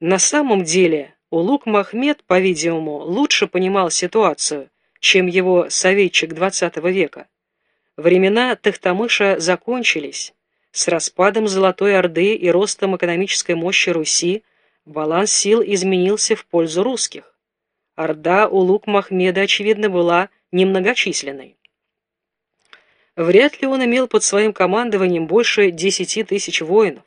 На самом деле Улук Махмед, по-видимому, лучше понимал ситуацию, чем его советчик XX века. Времена Тахтамыша закончились. С распадом Золотой Орды и ростом экономической мощи Руси баланс сил изменился в пользу русских. Орда Улук Махмеда, очевидно, была немногочисленной. Вряд ли он имел под своим командованием больше десяти тысяч воинов.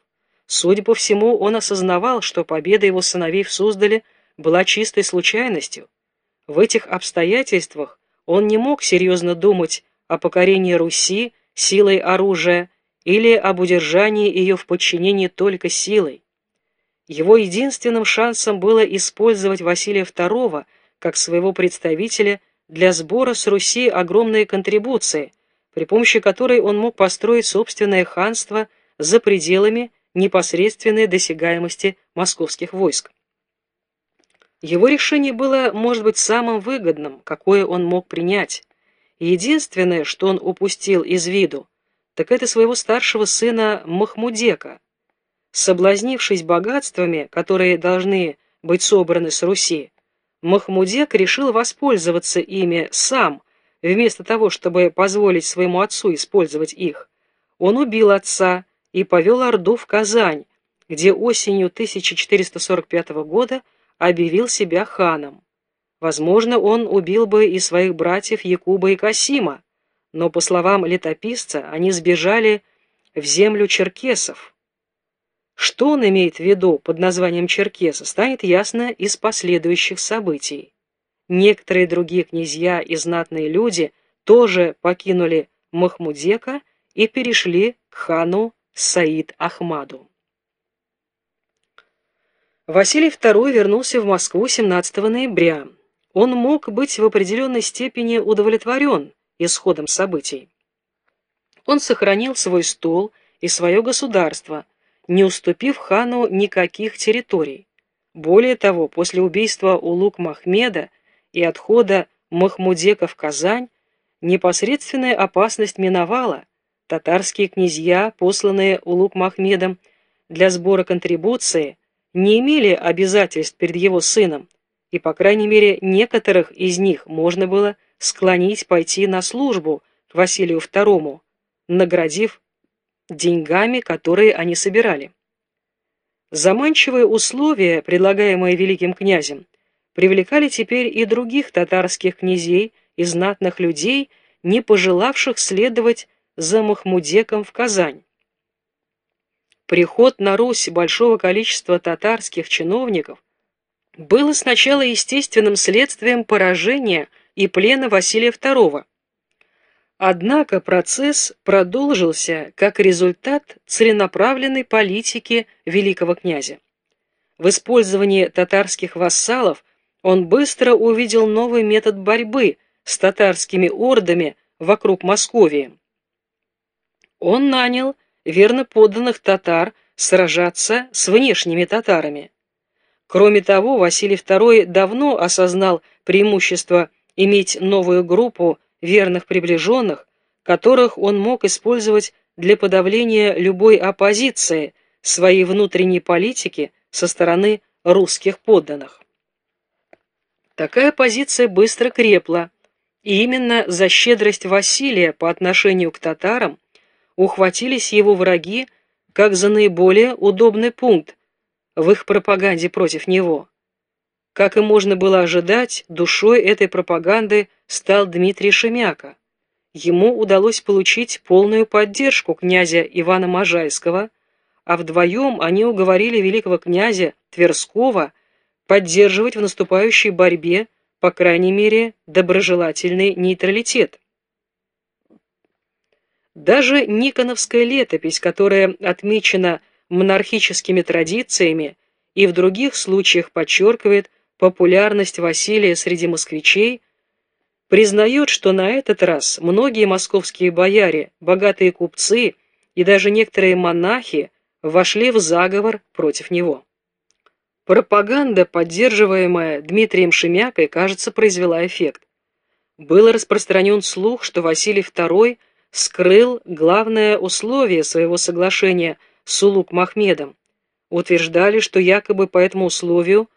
Судя по всему, он осознавал, что победа его сыновей в Суздале была чистой случайностью. В этих обстоятельствах он не мог серьезно думать о покорении Руси силой оружия или об удержании ее в подчинении только силой. Его единственным шансом было использовать Василия II как своего представителя для сбора с Руси огромные контрибуции, при помощи которой он мог построить собственное ханство за пределами непосредственной досягаемости московских войск. Его решение было, может быть, самым выгодным, какое он мог принять. Единственное, что он упустил из виду, так это своего старшего сына Махмудека. Соблазнившись богатствами, которые должны быть собраны с Руси, Махмудек решил воспользоваться ими сам, вместо того, чтобы позволить своему отцу использовать их. Он убил отца, и повел Орду в Казань, где осенью 1445 года объявил себя ханом. Возможно, он убил бы и своих братьев Якуба и Касима, но, по словам летописца, они сбежали в землю черкесов. Что он имеет в виду под названием черкеса, станет ясно из последующих событий. Некоторые другие князья и знатные люди тоже покинули Махмудека и перешли к хану Саид Ахмаду. Василий II вернулся в Москву 17 ноября. Он мог быть в определенной степени удовлетворен исходом событий. Он сохранил свой стол и свое государство, не уступив хану никаких территорий. Более того, после убийства Улук Махмеда и отхода Махмудека в Казань, непосредственная опасность миновала, татарские князья, посланные Улук Махмедом для сбора контрибуции, не имели обязательств перед его сыном, и, по крайней мере, некоторых из них можно было склонить пойти на службу к Василию II, наградив деньгами, которые они собирали. Заманчивые условия, предлагаемые великим князем, привлекали теперь и других татарских князей и знатных людей, не пожелавших следовать за Махмудеком в Казань. Приход на Русь большого количества татарских чиновников было сначала естественным следствием поражения и плена Василия II. Однако процесс продолжился как результат целенаправленной политики великого князя. В использовании татарских вассалов он быстро увидел новый метод борьбы с татарскими ордами вокруг Московии он нанял верно подданных татар сражаться с внешними татарами. Кроме того, Василий II давно осознал преимущество иметь новую группу верных приближенных, которых он мог использовать для подавления любой оппозиции своей внутренней политики со стороны русских подданных. Такая позиция быстро крепла, и именно за щедрость Василия по отношению к татарам ухватились его враги как за наиболее удобный пункт в их пропаганде против него. Как и можно было ожидать, душой этой пропаганды стал Дмитрий Шемяка. Ему удалось получить полную поддержку князя Ивана Можайского, а вдвоем они уговорили великого князя Тверского поддерживать в наступающей борьбе, по крайней мере, доброжелательный нейтралитет. Даже Никоновская летопись, которая отмечена монархическими традициями и в других случаях подчеркивает популярность Василия среди москвичей, признает, что на этот раз многие московские бояре, богатые купцы и даже некоторые монахи вошли в заговор против него. Пропаганда, поддерживаемая Дмитрием Шемякой, кажется, произвела эффект. Был распространен слух, что Василий II – скрыл главное условие своего соглашения с Улук Махмедом. утверждали, что якобы по этому условию